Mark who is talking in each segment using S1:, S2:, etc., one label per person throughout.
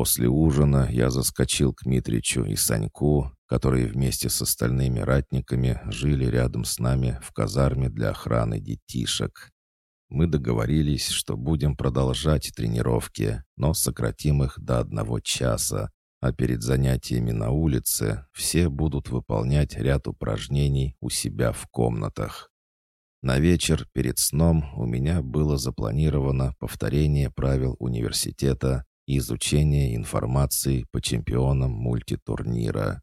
S1: После ужина я заскочил к Митричу и Саньку, которые вместе с остальными ратниками жили рядом с нами в казарме для охраны детишек. Мы договорились, что будем продолжать тренировки, но сократим их до одного часа, а перед занятиями на улице все будут выполнять ряд упражнений у себя в комнатах. На вечер перед сном у меня было запланировано повторение правил университета и изучение информации по чемпионам мультитурнира.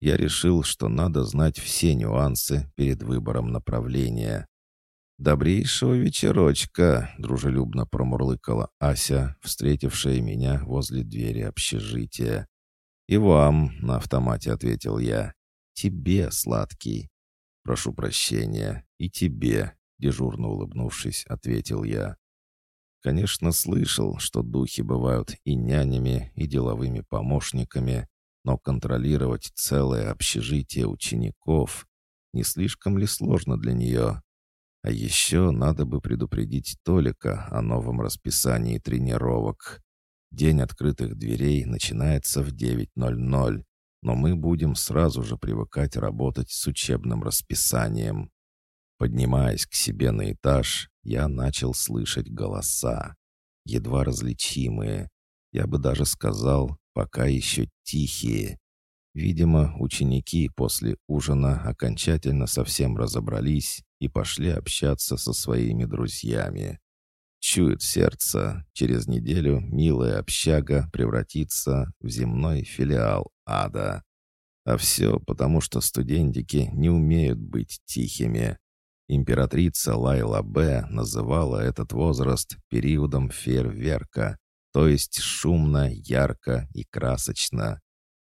S1: Я решил, что надо знать все нюансы перед выбором направления. «Добрейшего вечерочка!» — дружелюбно промурлыкала Ася, встретившая меня возле двери общежития. «И вам!» — на автомате ответил я. «Тебе, сладкий!» «Прошу прощения, и тебе!» — дежурно улыбнувшись, ответил я. Конечно, слышал, что духи бывают и нянями, и деловыми помощниками, но контролировать целое общежитие учеников не слишком ли сложно для нее? А еще надо бы предупредить Толика о новом расписании тренировок. День открытых дверей начинается в 9.00, но мы будем сразу же привыкать работать с учебным расписанием. Поднимаясь к себе на этаж, я начал слышать голоса, едва различимые, я бы даже сказал, пока еще тихие. Видимо, ученики после ужина окончательно совсем разобрались и пошли общаться со своими друзьями. Чует сердце, через неделю милая общага превратится в земной филиал ада. А все потому, что студентики не умеют быть тихими. Императрица Лайла Б. называла этот возраст периодом фейерверка, то есть шумно, ярко и красочно.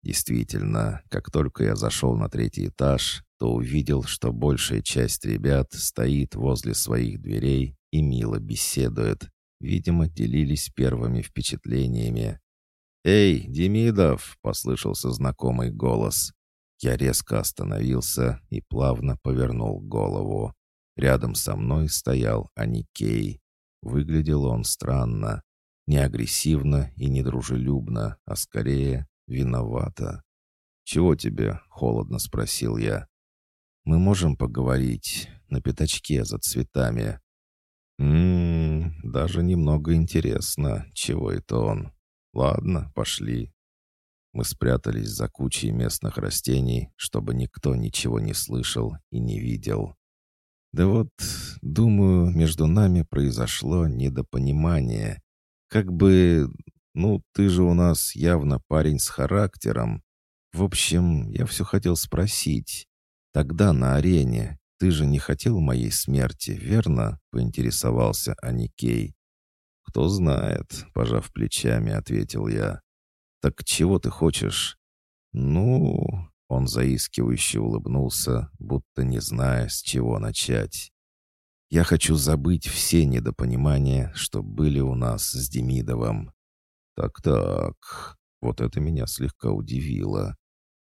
S1: Действительно, как только я зашел на третий этаж, то увидел, что большая часть ребят стоит возле своих дверей и мило беседует. Видимо, делились первыми впечатлениями. «Эй, Демидов!» — послышался знакомый голос. Я резко остановился и плавно повернул голову. Рядом со мной стоял Аникей. Выглядел он странно. Не агрессивно и не дружелюбно, а скорее виновато. «Чего тебе?» — холодно спросил я. «Мы можем поговорить на пятачке за цветами». «Ммм, даже немного интересно, чего это он. Ладно, пошли». Мы спрятались за кучей местных растений, чтобы никто ничего не слышал и не видел. Да вот, думаю, между нами произошло недопонимание. Как бы, ну, ты же у нас явно парень с характером. В общем, я все хотел спросить. Тогда на арене ты же не хотел моей смерти, верно?» — поинтересовался Аникей. «Кто знает», — пожав плечами, ответил я. «Так чего ты хочешь?» «Ну...» Он заискивающе улыбнулся, будто не зная, с чего начать. «Я хочу забыть все недопонимания, что были у нас с Демидовым». «Так-так, вот это меня слегка удивило.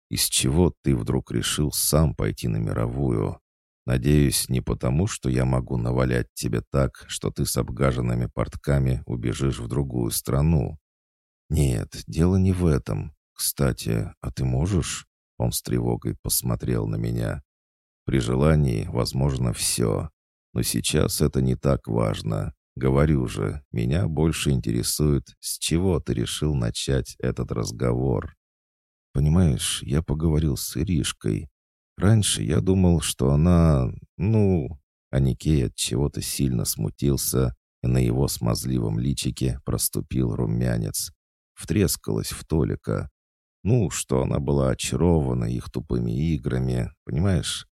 S1: Из чего ты вдруг решил сам пойти на мировую? Надеюсь, не потому, что я могу навалять тебе так, что ты с обгаженными портками убежишь в другую страну. Нет, дело не в этом. Кстати, а ты можешь?» Он с тревогой посмотрел на меня. «При желании возможно все. Но сейчас это не так важно. Говорю же, меня больше интересует, с чего ты решил начать этот разговор. Понимаешь, я поговорил с Иришкой. Раньше я думал, что она... Ну...» Аникей от чего-то сильно смутился, и на его смазливом личике проступил румянец. Втрескалась в Толика. Ну, что она была очарована их тупыми играми, понимаешь?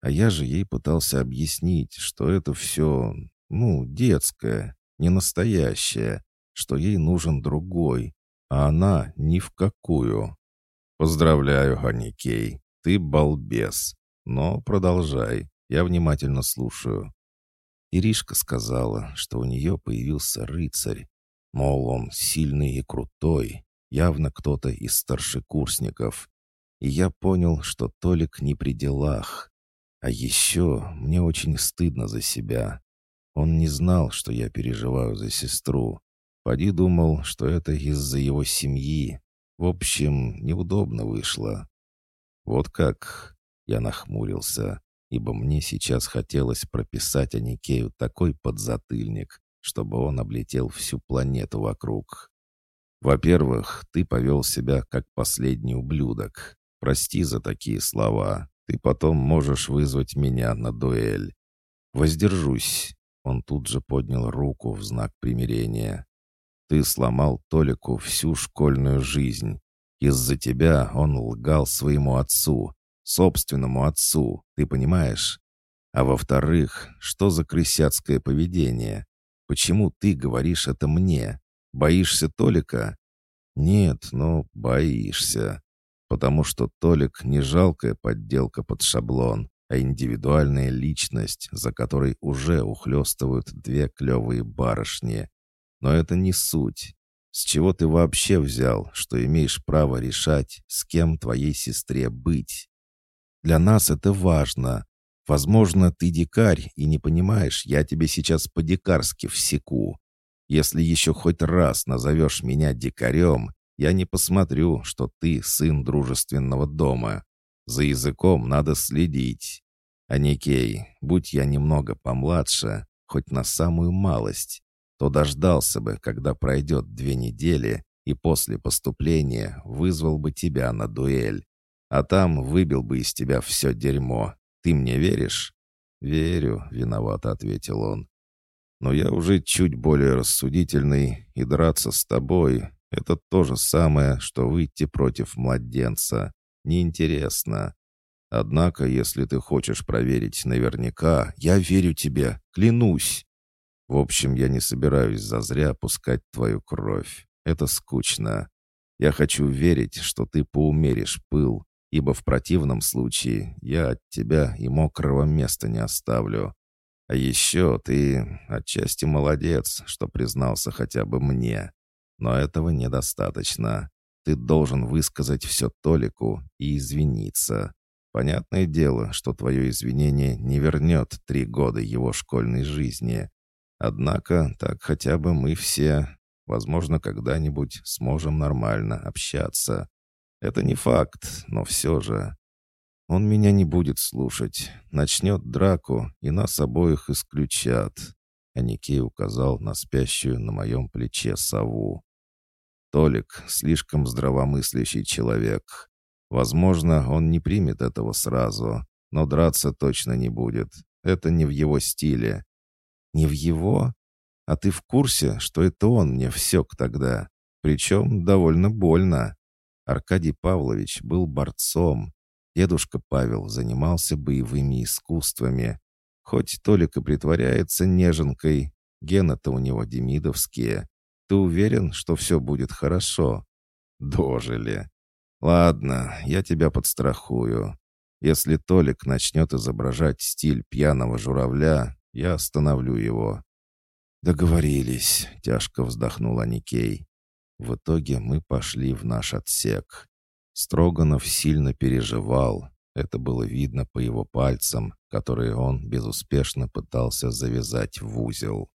S1: А я же ей пытался объяснить, что это все, ну, детское, не настоящее, что ей нужен другой, а она ни в какую. Поздравляю, Ханикей, ты балбес. Но продолжай, я внимательно слушаю. Иришка сказала, что у нее появился рыцарь, мол, он сильный и крутой, явно кто-то из старшекурсников. И я понял, что Толик не при делах. А еще мне очень стыдно за себя. Он не знал, что я переживаю за сестру. Поди думал, что это из-за его семьи. В общем, неудобно вышло. Вот как я нахмурился, ибо мне сейчас хотелось прописать Аникею такой подзатыльник, чтобы он облетел всю планету вокруг. Во-первых, ты повел себя как последний ублюдок. Прости за такие слова. Ты потом можешь вызвать меня на дуэль. Воздержусь. Он тут же поднял руку в знак примирения. Ты сломал Толику всю школьную жизнь. Из-за тебя он лгал своему отцу, собственному отцу, ты понимаешь? А во-вторых, что за крысяцкое поведение? Почему ты говоришь это мне? Боишься Толика? Нет, но боишься. Потому что Толик не жалкая подделка под шаблон, а индивидуальная личность, за которой уже ухлёстывают две клевые барышни. Но это не суть. С чего ты вообще взял, что имеешь право решать, с кем твоей сестре быть? Для нас это важно. Возможно, ты дикарь и не понимаешь, я тебе сейчас по-дикарски всеку. Если еще хоть раз назовешь меня дикарем, я не посмотрю, что ты сын дружественного дома. За языком надо следить. А Никей, будь я немного помладше, хоть на самую малость, то дождался бы, когда пройдет две недели, и после поступления вызвал бы тебя на дуэль. А там выбил бы из тебя все дерьмо. Ты мне веришь?» «Верю», — виновато ответил он. «Но я уже чуть более рассудительный, и драться с тобой — это то же самое, что выйти против младенца. Неинтересно. Однако, если ты хочешь проверить наверняка, я верю тебе, клянусь. В общем, я не собираюсь зазря пускать твою кровь. Это скучно. Я хочу верить, что ты поумеришь пыл, ибо в противном случае я от тебя и мокрого места не оставлю. А еще ты отчасти молодец, что признался хотя бы мне. Но этого недостаточно. Ты должен высказать все Толику и извиниться. Понятное дело, что твое извинение не вернет три года его школьной жизни. Однако так хотя бы мы все, возможно, когда-нибудь сможем нормально общаться. Это не факт, но все же. Он меня не будет слушать. Начнет драку, и нас обоих исключат. Аникей указал на спящую на моем плече сову. Толик слишком здравомыслящий человек. Возможно, он не примет этого сразу, но драться точно не будет. Это не в его стиле. Не в его? А ты в курсе, что это он мне всек тогда? Причем довольно больно. Аркадий Павлович был борцом. Дедушка Павел занимался боевыми искусствами. Хоть Толик и притворяется неженкой, гены-то у него демидовские. Ты уверен, что все будет хорошо?» «Дожили. Ладно, я тебя подстрахую. Если Толик начнет изображать стиль пьяного журавля, я остановлю его». «Договорились», — тяжко вздохнул Аникей. В итоге мы пошли в наш отсек. Строганов сильно переживал. Это было видно по его пальцам, которые он безуспешно пытался завязать в узел.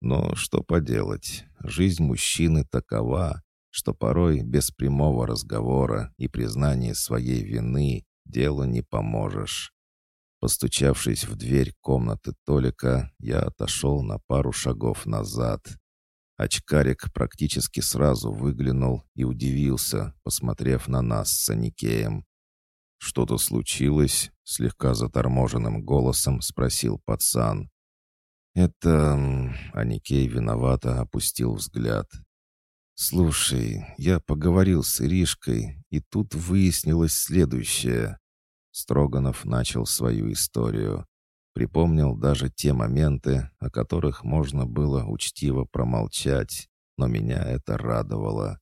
S1: Но что поделать, жизнь мужчины такова, что порой без прямого разговора и признания своей вины делу не поможешь. Постучавшись в дверь комнаты Толика, я отошел на пару шагов назад. Очкарик практически сразу выглянул и удивился, посмотрев на нас с Аникеем. «Что-то случилось?» — слегка заторможенным голосом спросил пацан. «Это...» — Аникей виновато опустил взгляд. «Слушай, я поговорил с Иришкой, и тут выяснилось следующее». Строганов начал свою историю. Припомнил даже те моменты, о которых можно было учтиво промолчать, но меня это радовало.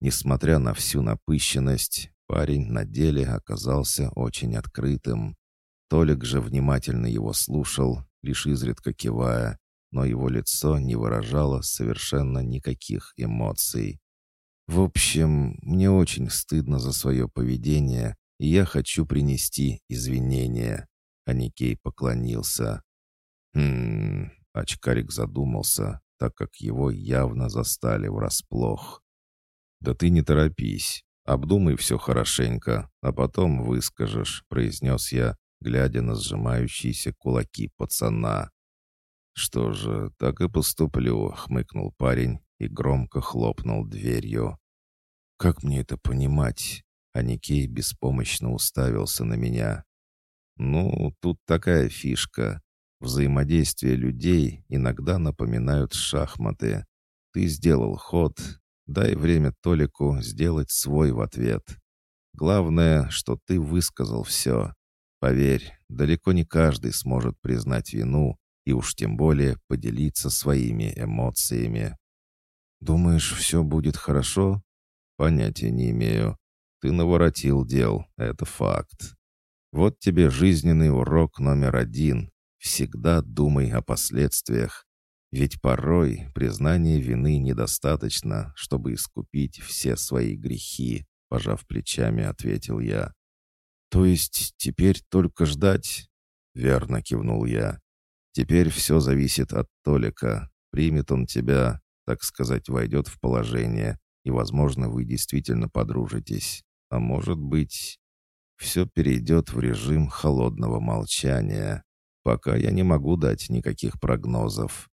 S1: Несмотря на всю напыщенность, парень на деле оказался очень открытым. Толик же внимательно его слушал лишь изредка кивая, но его лицо не выражало совершенно никаких эмоций. «В общем, мне очень стыдно за свое поведение, и я хочу принести извинения». Аникей поклонился. «Хм...» — очкарик задумался, так как его явно застали врасплох. «Да ты не торопись. Обдумай все хорошенько, а потом выскажешь», — произнес я, глядя на сжимающиеся кулаки пацана. «Что же, так и поступлю», — хмыкнул парень и громко хлопнул дверью. «Как мне это понимать?» А Никей беспомощно уставился на меня. «Ну, тут такая фишка. Взаимодействие людей иногда напоминают шахматы. Ты сделал ход, дай время Толику сделать свой в ответ. Главное, что ты высказал все. Поверь, далеко не каждый сможет признать вину и уж тем более поделиться своими эмоциями. Думаешь, все будет хорошо? Понятия не имею. Ты наворотил дел, это факт. Вот тебе жизненный урок номер один. Всегда думай о последствиях. Ведь порой признание вины недостаточно, чтобы искупить все свои грехи, пожав плечами, ответил я. То есть теперь только ждать? Верно кивнул я. Теперь все зависит от Толика. Примет он тебя, так сказать, войдет в положение, и, возможно, вы действительно подружитесь. А может быть, все перейдет в режим холодного молчания. Пока я не могу дать никаких прогнозов».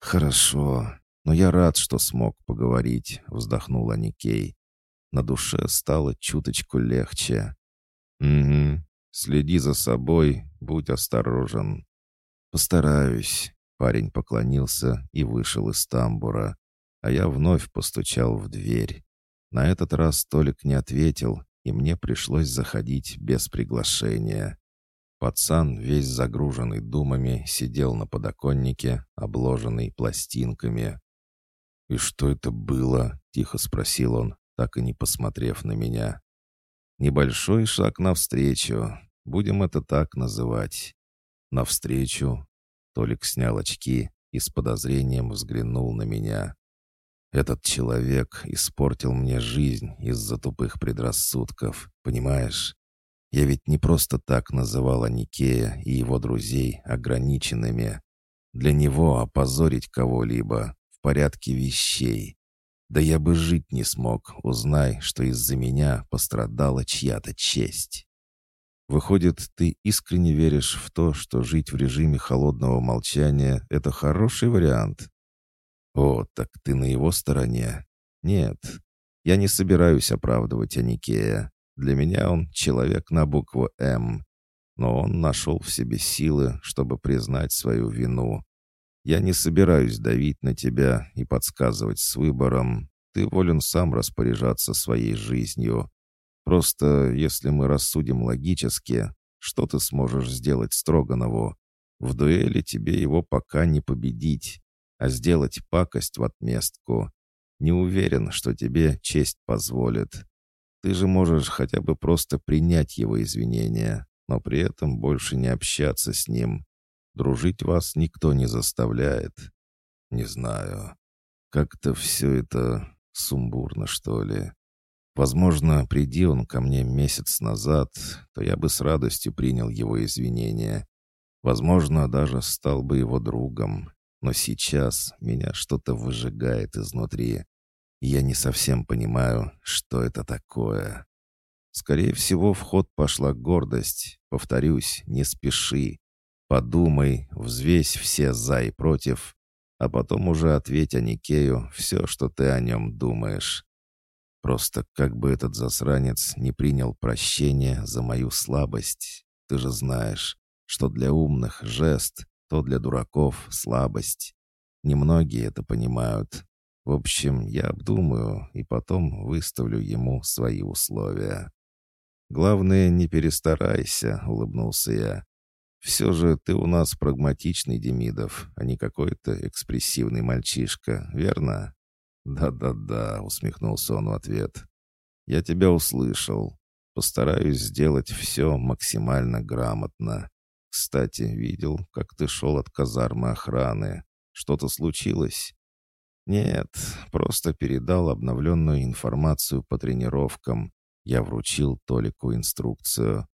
S1: «Хорошо, но я рад, что смог поговорить», — вздохнула Никей. На душе стало чуточку легче. «Угу. Следи за собой, будь осторожен». «Постараюсь», — парень поклонился и вышел из тамбура, а я вновь постучал в дверь. На этот раз Толик не ответил, и мне пришлось заходить без приглашения. Пацан, весь загруженный думами, сидел на подоконнике, обложенный пластинками. «И что это было?» — тихо спросил он, так и не посмотрев на меня. «Небольшой шаг навстречу. Будем это так называть. Навстречу». Толик снял очки и с подозрением взглянул на меня. «Этот человек испортил мне жизнь из-за тупых предрассудков, понимаешь? Я ведь не просто так называл Никея и его друзей ограниченными. Для него опозорить кого-либо в порядке вещей. Да я бы жить не смог, узнай, что из-за меня пострадала чья-то честь. Выходит, ты искренне веришь в то, что жить в режиме холодного молчания — это хороший вариант? О, так ты на его стороне? Нет, я не собираюсь оправдывать Аникея. Для меня он человек на букву «М». Но он нашел в себе силы, чтобы признать свою вину. Я не собираюсь давить на тебя и подсказывать с выбором. Ты волен сам распоряжаться своей жизнью. Просто, если мы рассудим логически, что ты сможешь сделать Строганову? В дуэли тебе его пока не победить, а сделать пакость в отместку. Не уверен, что тебе честь позволит. Ты же можешь хотя бы просто принять его извинения, но при этом больше не общаться с ним. Дружить вас никто не заставляет. Не знаю. Как-то все это сумбурно, что ли. Возможно, приди он ко мне месяц назад, то я бы с радостью принял его извинения. Возможно, даже стал бы его другом. Но сейчас меня что-то выжигает изнутри я не совсем понимаю, что это такое. Скорее всего, в ход пошла гордость. Повторюсь, не спеши. Подумай, взвесь все «за» и «против», а потом уже ответь Аникею все, что ты о нем думаешь. Просто как бы этот засранец не принял прощения за мою слабость. Ты же знаешь, что для умных жест, то для дураков слабость. Немногие это понимают, в общем, я обдумаю и потом выставлю ему свои условия. «Главное, не перестарайся», — улыбнулся я. «Все же ты у нас прагматичный, Демидов, а не какой-то экспрессивный мальчишка, верно?» «Да-да-да», — усмехнулся он в ответ. «Я тебя услышал. Постараюсь сделать все максимально грамотно. Кстати, видел, как ты шел от казармы охраны. Что-то случилось?» «Нет, просто передал обновленную информацию по тренировкам. Я вручил Толику инструкцию.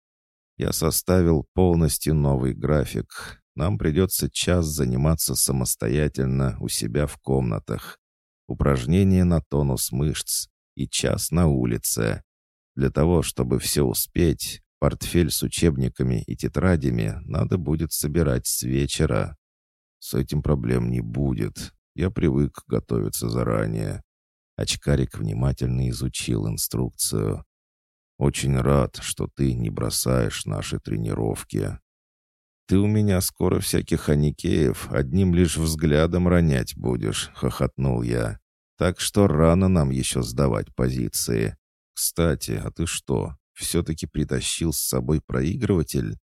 S1: Я составил полностью новый график. нам придется час заниматься самостоятельно у себя в комнатах. Упражнения на тонус мышц и час на улице. Для того, чтобы все успеть, портфель с учебниками и тетрадями надо будет собирать с вечера. С этим проблем не будет. Я привык готовиться заранее. Очкарик внимательно изучил инструкцию. «Очень рад, что ты не бросаешь наши тренировки. «Ты у меня скоро всяких аникеев одним лишь взглядом ронять будешь», — хохотнул я. «Так что рано нам еще сдавать позиции. Кстати, а ты что, все-таки притащил с собой проигрыватель?»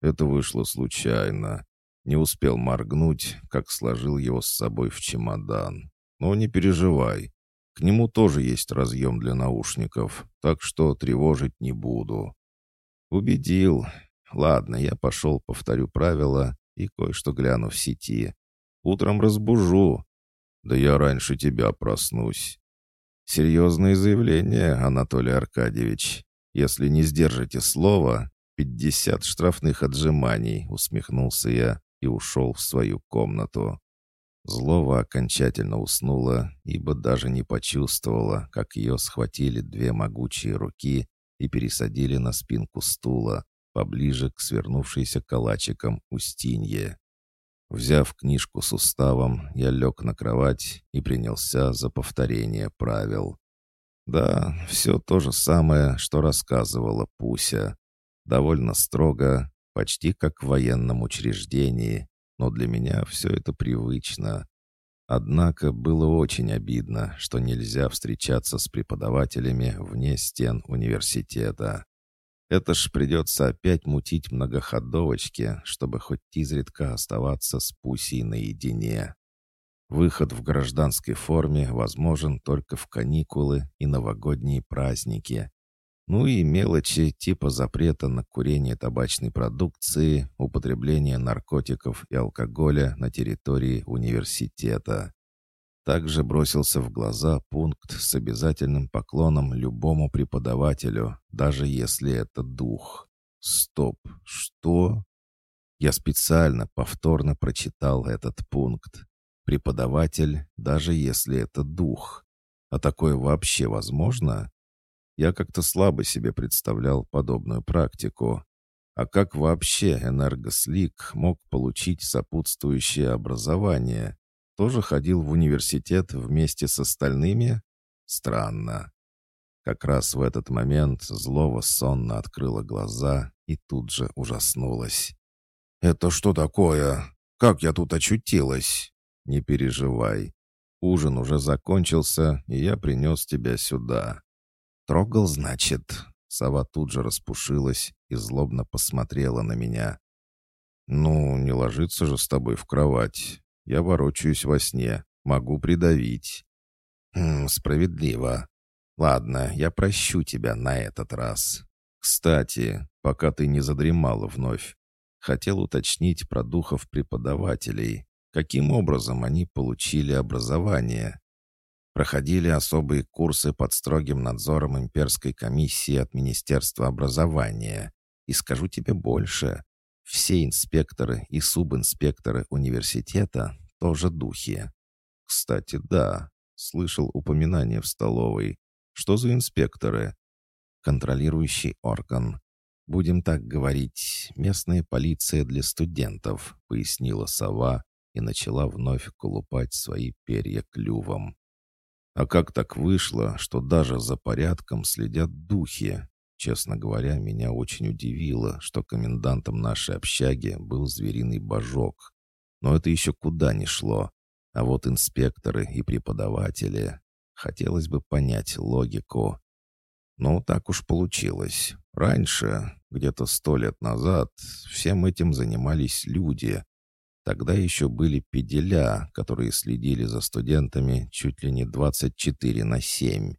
S1: Это вышло случайно. Не успел моргнуть, как сложил его с собой в чемодан. Но не переживай. К нему тоже есть разъем для наушников, так что тревожить не буду. Убедил. Ладно, я пошел, повторю правила и кое-что гляну в сети. Утром разбужу. Да я раньше тебя проснусь. Серьезное заявление, Анатолий Аркадьевич. Если не сдержите слова, пятьдесят штрафных отжиманий, усмехнулся я и ушел в свою комнату. Злова окончательно уснула, ибо даже не почувствовала, как ее схватили две могучие руки и пересадили на спинку стула, поближе к свернувшейся калачиком Устинье. Взяв книжку с уставом, я лег на кровать и принялся за повторение правил. Да, все то же самое, что рассказывала Пуся. Довольно строго, почти как в военном учреждении, но для меня все это привычно. Однако было очень обидно, что нельзя встречаться с преподавателями вне стен университета. Это ж придется опять мутить многоходовочки, чтобы хоть изредка оставаться с Пусей наедине. Выход в гражданской форме возможен только в каникулы и новогодние праздники. Ну и мелочи типа запрета на курение табачной продукции, употребление наркотиков и алкоголя на территории университета. Также бросился в глаза пункт с обязательным поклоном любому преподавателю, даже если это дух. Стоп, что? Я специально повторно прочитал этот пункт. Преподаватель, даже если это дух. А такое вообще возможно? Я как-то слабо себе представлял подобную практику. А как вообще энергослик мог получить сопутствующее образование? тоже ходил в университет вместе с остальными? Странно. Как раз в этот момент Злова сонно открыла глаза и тут же ужаснулась. «Это что такое? Как я тут очутилась?» «Не переживай. Ужин уже закончился, и я принес тебя сюда». «Трогал, значит?» Сова тут же распушилась и злобно посмотрела на меня. «Ну, не ложиться же с тобой в кровать. Я ворочаюсь во сне, могу придавить». «Хм, справедливо. Ладно, я прощу тебя на этот раз. Кстати, пока ты не задремала вновь, хотел уточнить про духов преподавателей. Каким образом они получили образование?» проходили особые курсы под строгим надзором имперской комиссии от Министерства образования. И скажу тебе больше, все инспекторы и субинспекторы университета тоже духи. Кстати, да, слышал упоминание в столовой. Что за инспекторы? Контролирующий орган. Будем так говорить, местная полиция для студентов, пояснила сова и начала вновь колупать свои перья клювом. А как так вышло, что даже за порядком следят духи? Честно говоря, меня очень удивило, что комендантом нашей общаги был звериный божок. Но это еще куда ни шло. А вот инспекторы и преподаватели... Хотелось бы понять логику. Ну, так уж получилось. Раньше, где-то сто лет назад, всем этим занимались люди. Тогда еще были педеля, которые следили за студентами чуть ли не 24 на 7.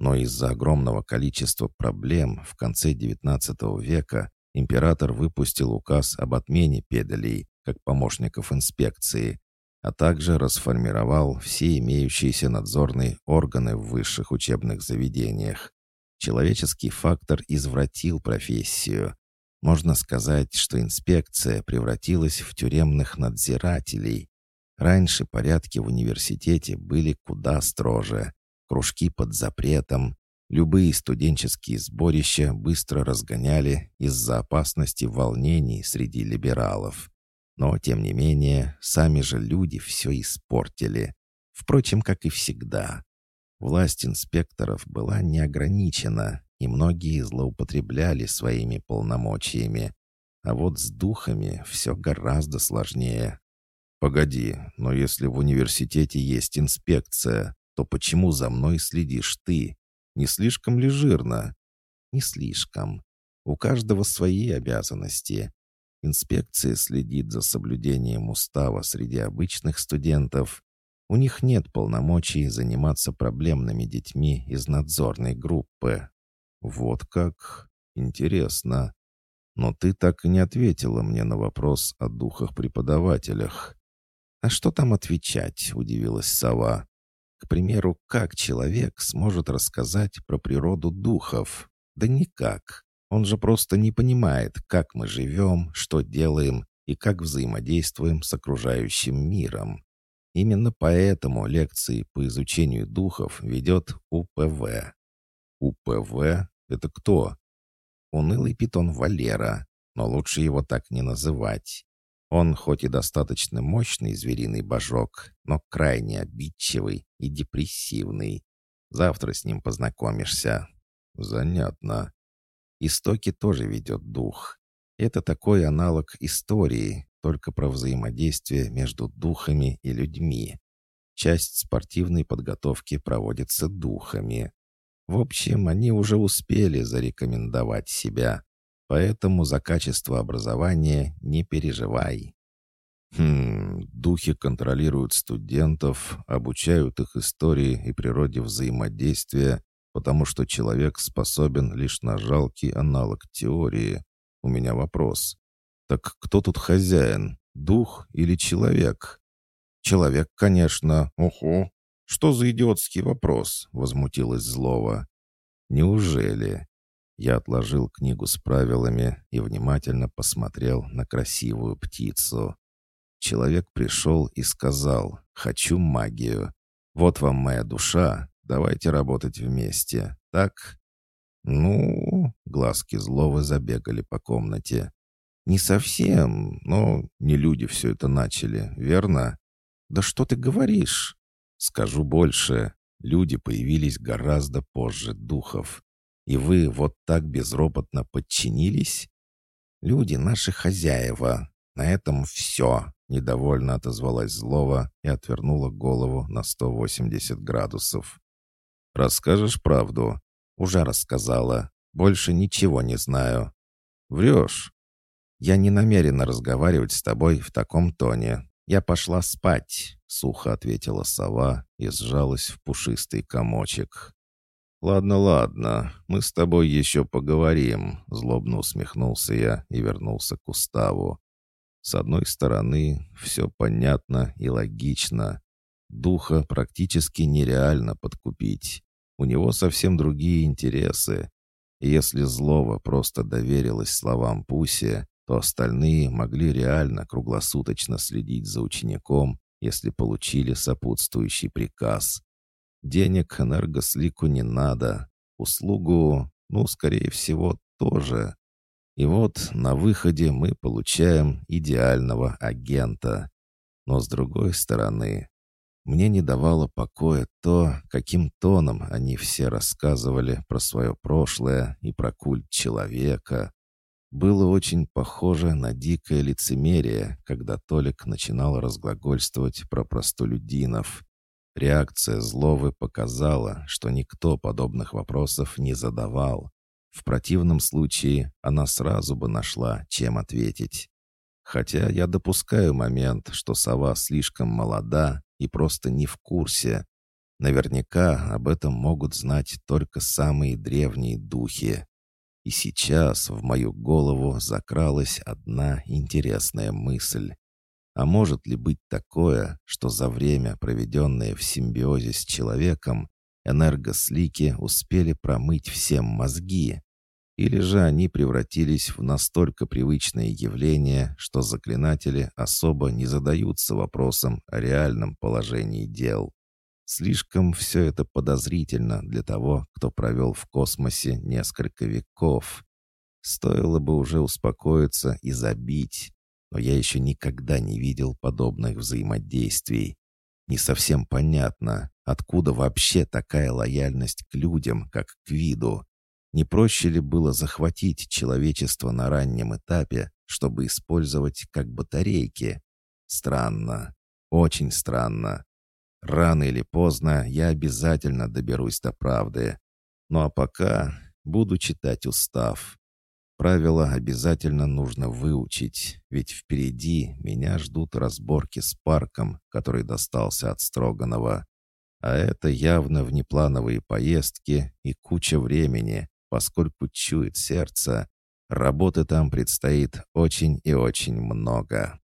S1: Но из-за огромного количества проблем в конце XIX века император выпустил указ об отмене педалей как помощников инспекции, а также расформировал все имеющиеся надзорные органы в высших учебных заведениях. Человеческий фактор извратил профессию. Можно сказать, что инспекция превратилась в тюремных надзирателей. Раньше порядки в университете были куда строже. Кружки под запретом, любые студенческие сборища быстро разгоняли из-за опасности волнений среди либералов. Но, тем не менее, сами же люди все испортили. Впрочем, как и всегда. Власть инспекторов была неограничена, и многие злоупотребляли своими полномочиями. А вот с духами все гораздо сложнее. «Погоди, но если в университете есть инспекция, то почему за мной следишь ты? Не слишком ли жирно?» «Не слишком. У каждого свои обязанности. Инспекция следит за соблюдением устава среди обычных студентов. У них нет полномочий заниматься проблемными детьми из надзорной группы. «Вот как? Интересно. Но ты так и не ответила мне на вопрос о духах-преподавателях». «А что там отвечать?» — удивилась сова. «К примеру, как человек сможет рассказать про природу духов? Да никак. Он же просто не понимает, как мы живем, что делаем и как взаимодействуем с окружающим миром. Именно поэтому лекции по изучению духов ведет УПВ. УПВ это кто? Унылый питон Валера, но лучше его так не называть. Он хоть и достаточно мощный звериный божок, но крайне обидчивый и депрессивный. Завтра с ним познакомишься. Занятно. Истоки тоже ведет дух. Это такой аналог истории, только про взаимодействие между духами и людьми. Часть спортивной подготовки проводится духами. В общем, они уже успели зарекомендовать себя, поэтому за качество образования не переживай. Хм, духи контролируют студентов, обучают их истории и природе взаимодействия, потому что человек способен лишь на жалкий аналог теории. У меня вопрос. Так кто тут хозяин, дух или человек? Человек, конечно. Ого, «Что за идиотский вопрос?» — возмутилась Злова. «Неужели?» Я отложил книгу с правилами и внимательно посмотрел на красивую птицу. Человек пришел и сказал «Хочу магию. Вот вам моя душа, давайте работать вместе. Так?» «Ну...» — глазки злого забегали по комнате. «Не совсем, но не люди все это начали, верно?» «Да что ты говоришь?» Скажу больше, люди появились гораздо позже духов. И вы вот так безропотно подчинились? Люди наши хозяева. На этом все. Недовольно отозвалась злого и отвернула голову на 180 градусов. «Расскажешь правду?» «Уже рассказала. Больше ничего не знаю». «Врешь?» «Я не намерена разговаривать с тобой в таком тоне. «Я пошла спать», — сухо ответила сова и сжалась в пушистый комочек. «Ладно, ладно, мы с тобой еще поговорим», — злобно усмехнулся я и вернулся к уставу. С одной стороны, все понятно и логично. Духа практически нереально подкупить. У него совсем другие интересы. И если злого просто доверилось словам Пуси, то остальные могли реально круглосуточно следить за учеником, если получили сопутствующий приказ. Денег энергослику не надо, услугу, ну, скорее всего, тоже. И вот на выходе мы получаем идеального агента. Но с другой стороны, мне не давало покоя то, каким тоном они все рассказывали про свое прошлое и про культ человека, было очень похоже на дикое лицемерие, когда Толик начинал разглагольствовать про простолюдинов. Реакция Зловы показала, что никто подобных вопросов не задавал. В противном случае она сразу бы нашла, чем ответить. Хотя я допускаю момент, что сова слишком молода и просто не в курсе. Наверняка об этом могут знать только самые древние духи. И сейчас в мою голову закралась одна интересная мысль. А может ли быть такое, что за время, проведенное в симбиозе с человеком, энергослики успели промыть всем мозги? Или же они превратились в настолько привычные явления, что заклинатели особо не задаются вопросом о реальном положении дел. Слишком все это подозрительно для того, кто провел в космосе несколько веков. Стоило бы уже успокоиться и забить, но я еще никогда не видел подобных взаимодействий. Не совсем понятно, откуда вообще такая лояльность к людям, как к виду. Не проще ли было захватить человечество на раннем этапе, чтобы использовать как батарейки? Странно. Очень странно. Рано или поздно я обязательно доберусь до правды. Ну а пока буду читать устав. Правила обязательно нужно выучить, ведь впереди меня ждут разборки с парком, который достался от Строганова. А это явно внеплановые поездки и куча времени, поскольку чует сердце. Работы там предстоит очень и очень много.